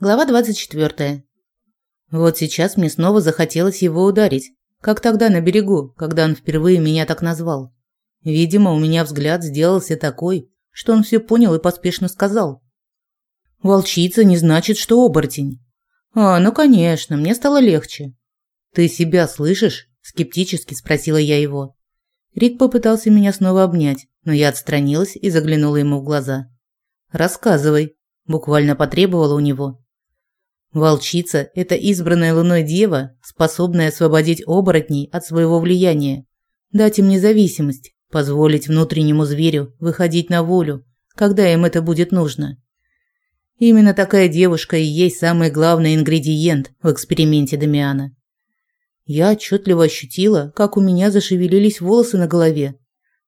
Глава 24. Вот сейчас мне снова захотелось его ударить, как тогда на берегу, когда он впервые меня так назвал. Видимо, у меня взгляд сделался такой, что он все понял и поспешно сказал. «Волчица не значит, что оборотень». «А, ну конечно, мне стало легче». «Ты себя слышишь?» – скептически спросила я его. Рик попытался меня снова обнять, но я отстранилась и заглянула ему в глаза. «Рассказывай», – буквально потребовала у него. Волчица – это избранная луной дева, способная освободить оборотней от своего влияния, дать им независимость, позволить внутреннему зверю выходить на волю, когда им это будет нужно. Именно такая девушка и есть самый главный ингредиент в эксперименте Дамиана. Я отчетливо ощутила, как у меня зашевелились волосы на голове.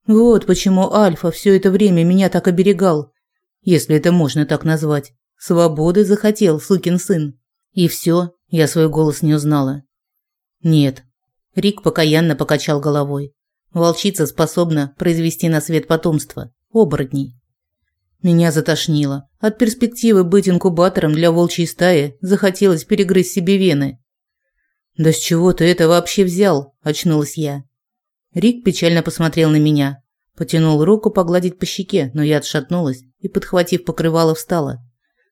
Вот почему Альфа все это время меня так оберегал, если это можно так назвать. Свободы захотел, сукин сын. И все, я свой голос не узнала. Нет. Рик покаянно покачал головой. Волчица способна произвести на свет потомство. Оборотней. Меня затошнило. От перспективы быть инкубатором для волчьей стаи захотелось перегрызть себе вены. «Да с чего ты это вообще взял?» – очнулась я. Рик печально посмотрел на меня. Потянул руку погладить по щеке, но я отшатнулась и, подхватив покрывало, встала.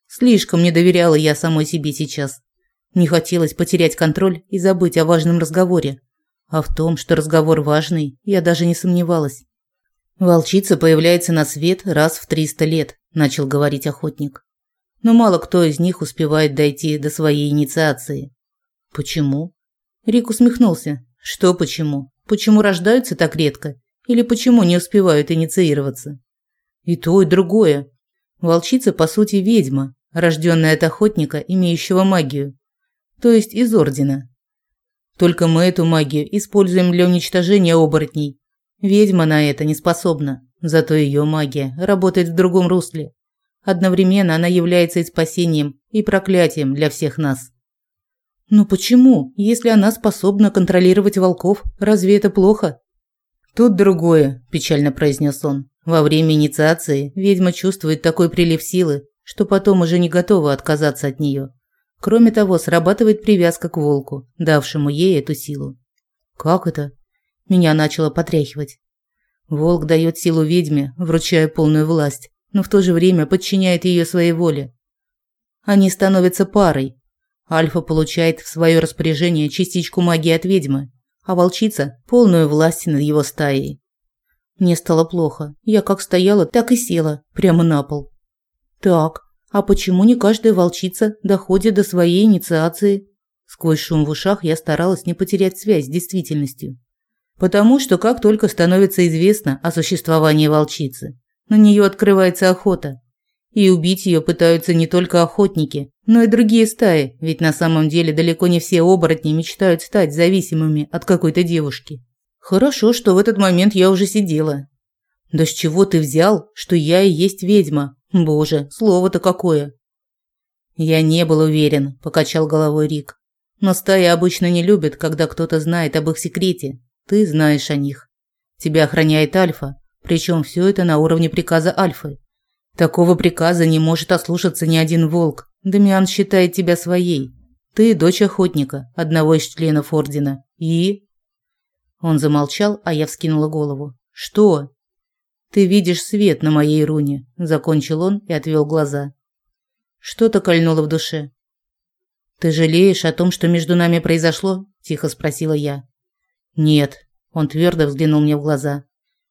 Слишком не доверяла я самой себе сейчас. Не хотелось потерять контроль и забыть о важном разговоре. А в том, что разговор важный, я даже не сомневалась. «Волчица появляется на свет раз в триста лет», – начал говорить охотник. «Но мало кто из них успевает дойти до своей инициации». «Почему?» Рик усмехнулся. «Что почему? Почему рождаются так редко? Или почему не успевают инициироваться?» «И то, и другое. Волчица, по сути, ведьма, рожденная от охотника, имеющего магию, то есть из ордена. Только мы эту магию используем для уничтожения оборотней. Ведьма на это не способна, зато ее магия работает в другом русле. Одновременно она является и спасением, и проклятием для всех нас. Но почему, если она способна контролировать волков, разве это плохо? Тут другое, печально произнес он. Во время инициации ведьма чувствует такой прилив силы, что потом уже не готова отказаться от нее. Кроме того, срабатывает привязка к волку, давшему ей эту силу. Как это? Меня начало потряхивать. Волк дает силу ведьме, вручая полную власть, но в то же время подчиняет ее своей воле. Они становятся парой. Альфа получает в свое распоряжение частичку магии от ведьмы, а волчица – полную власть над его стаей. Мне стало плохо. Я как стояла, так и села, прямо на пол. Так, а почему не каждая волчица доходит до своей инициации? Сквозь шум в ушах я старалась не потерять связь с действительностью. Потому что как только становится известно о существовании волчицы, на нее открывается охота. И убить ее пытаются не только охотники, но и другие стаи, ведь на самом деле далеко не все оборотни мечтают стать зависимыми от какой-то девушки. Хорошо, что в этот момент я уже сидела. Да с чего ты взял, что я и есть ведьма? Боже, слово-то какое. Я не был уверен, покачал головой Рик. Но стаи обычно не любят, когда кто-то знает об их секрете. Ты знаешь о них. Тебя охраняет Альфа, причем все это на уровне приказа Альфы. Такого приказа не может ослушаться ни один волк. Дамиан считает тебя своей. Ты дочь охотника, одного из членов ордена. И Он замолчал, а я вскинула голову. Что? Ты видишь свет на моей руне, закончил он и отвел глаза. Что-то кольнуло в душе. Ты жалеешь о том, что между нами произошло? тихо спросила я. Нет, он твердо взглянул мне в глаза.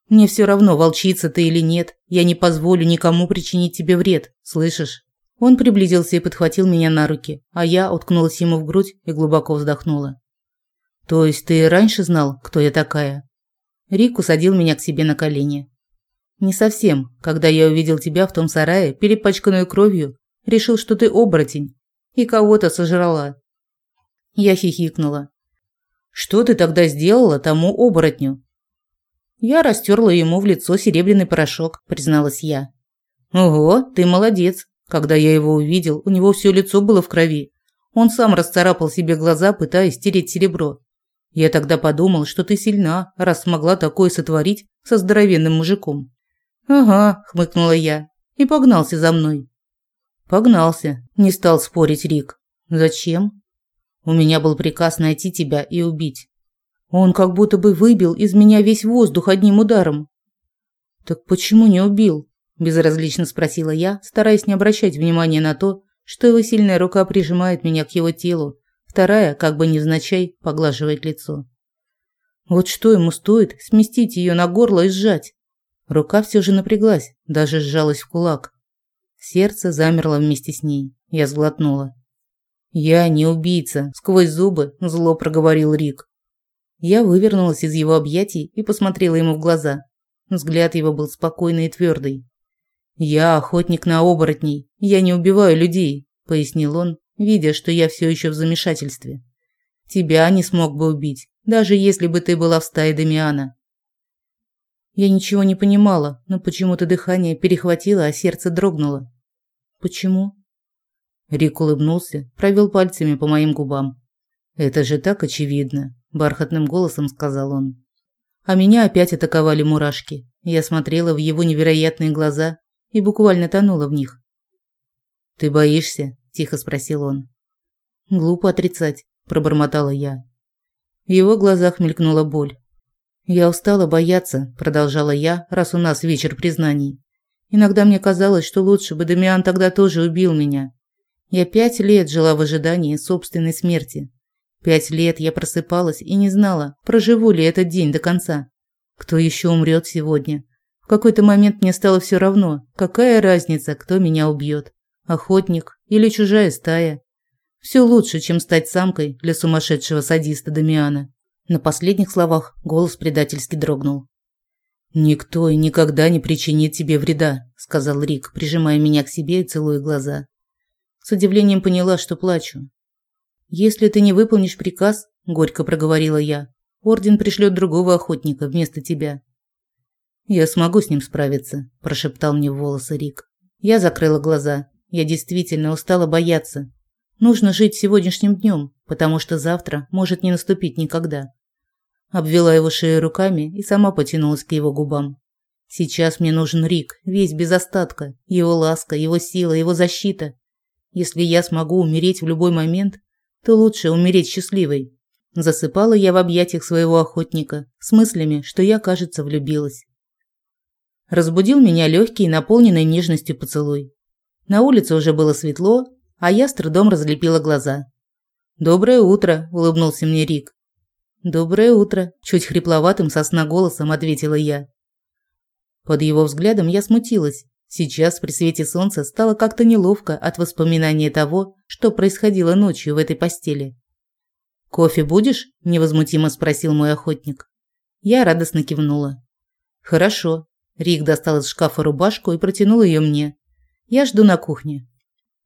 Мне все равно, волчица ты или нет, я не позволю никому причинить тебе вред, слышишь? Он приблизился и подхватил меня на руки, а я уткнулась ему в грудь и глубоко вздохнула. То есть ты раньше знал, кто я такая? Рик усадил меня к себе на колени. Не совсем. Когда я увидел тебя в том сарае, перепачканную кровью, решил, что ты оборотень и кого-то сожрала. Я хихикнула. Что ты тогда сделала тому оборотню? Я растерла ему в лицо серебряный порошок, призналась я. Ого, ты молодец. Когда я его увидел, у него все лицо было в крови. Он сам расцарапал себе глаза, пытаясь стереть серебро. Я тогда подумал, что ты сильна, раз смогла такое сотворить со здоровенным мужиком. «Ага», – хмыкнула я и погнался за мной. Погнался, не стал спорить Рик. Зачем? У меня был приказ найти тебя и убить. Он как будто бы выбил из меня весь воздух одним ударом. Так почему не убил? безразлично спросила я, стараясь не обращать внимания на то, что его сильная рука прижимает меня к его телу, вторая, как бы невзначай, поглаживает лицо. Вот что ему стоит сместить ее на горло и сжать? Рука все же напряглась, даже сжалась в кулак. Сердце замерло вместе с ней. Я сглотнула. «Я не убийца», – сквозь зубы зло проговорил Рик. Я вывернулась из его объятий и посмотрела ему в глаза. Взгляд его был спокойный и твердый. «Я охотник на оборотней. Я не убиваю людей», – пояснил он, видя, что я все еще в замешательстве. «Тебя не смог бы убить, даже если бы ты была в стае Дамиана». Я ничего не понимала, но почему-то дыхание перехватило, а сердце дрогнуло. «Почему?» Рик улыбнулся, провел пальцами по моим губам. «Это же так очевидно», – бархатным голосом сказал он. А меня опять атаковали мурашки. Я смотрела в его невероятные глаза и буквально тонула в них. «Ты боишься?» – тихо спросил он. «Глупо отрицать», – пробормотала я. В его глазах мелькнула боль. «Я устала бояться», – продолжала я, раз у нас вечер признаний. «Иногда мне казалось, что лучше бы Дамиан тогда тоже убил меня. Я пять лет жила в ожидании собственной смерти. Пять лет я просыпалась и не знала, проживу ли этот день до конца. Кто еще умрет сегодня? В какой-то момент мне стало все равно, какая разница, кто меня убьет. Охотник или чужая стая. Все лучше, чем стать самкой для сумасшедшего садиста Дамиана. На последних словах голос предательски дрогнул. «Никто и никогда не причинит тебе вреда», – сказал Рик, прижимая меня к себе и целуя глаза. С удивлением поняла, что плачу. «Если ты не выполнишь приказ», – горько проговорила я, – «орден пришлет другого охотника вместо тебя. «Я смогу с ним справиться», – прошептал мне в волосы Рик. Я закрыла глаза. Я действительно устала бояться. Нужно жить сегодняшним днем, потому что завтра может не наступить никогда. Обвела его шею руками и сама потянулась к его губам. Сейчас мне нужен Рик, весь без остатка, его ласка, его сила, его защита. Если я смогу умереть в любой момент, то лучше умереть счастливой. Засыпала я в объятиях своего охотника с мыслями, что я, кажется, влюбилась. Разбудил меня легкий, наполненный нежностью поцелуй. На улице уже было светло, а я с трудом разлепила глаза. «Доброе утро», – улыбнулся мне Рик. «Доброе утро», – чуть хрипловатым сосна голосом ответила я. Под его взглядом я смутилась. Сейчас при свете солнца стало как-то неловко от воспоминания того, что происходило ночью в этой постели. «Кофе будешь?» – невозмутимо спросил мой охотник. Я радостно кивнула. «Хорошо. Рик достал из шкафа рубашку и протянул ее мне. Я жду на кухне.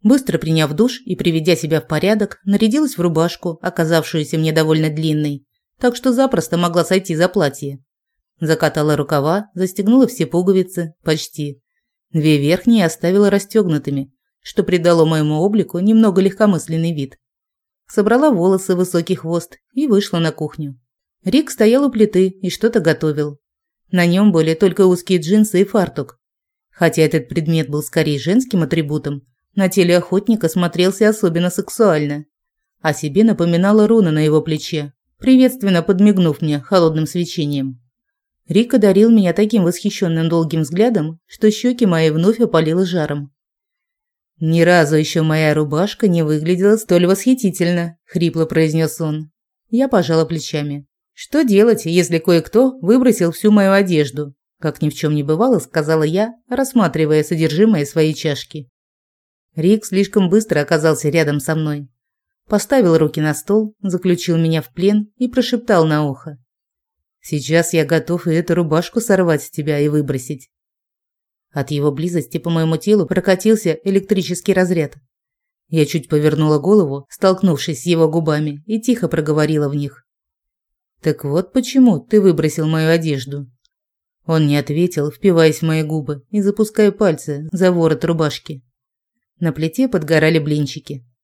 Быстро приняв душ и приведя себя в порядок, нарядилась в рубашку, оказавшуюся мне довольно длинной, так что запросто могла сойти за платье. Закатала рукава, застегнула все пуговицы, почти. Две верхние оставила расстегнутыми, что придало моему облику немного легкомысленный вид. Собрала волосы в высокий хвост и вышла на кухню. Рик стоял у плиты и что-то готовил. На нем были только узкие джинсы и фартук. Хотя этот предмет был скорее женским атрибутом, на теле охотника смотрелся особенно сексуально. О себе напоминала руна на его плече, приветственно подмигнув мне холодным свечением. Рик одарил меня таким восхищенным долгим взглядом, что щеки мои вновь опалило жаром. «Ни разу еще моя рубашка не выглядела столь восхитительно», – хрипло произнес он. Я пожала плечами. Что делать, если кое-кто выбросил всю мою одежду? Как ни в чем не бывало, сказала я, рассматривая содержимое своей чашки. Рик слишком быстро оказался рядом со мной. Поставил руки на стол, заключил меня в плен и прошептал на ухо. «Сейчас я готов и эту рубашку сорвать с тебя и выбросить». От его близости по моему телу прокатился электрический разряд. Я чуть повернула голову, столкнувшись с его губами, и тихо проговорила в них. «Так вот почему ты выбросил мою одежду». Он не ответил, впиваясь в мои губы и запуская пальцы за ворот рубашки. На плите подгорали блинчики.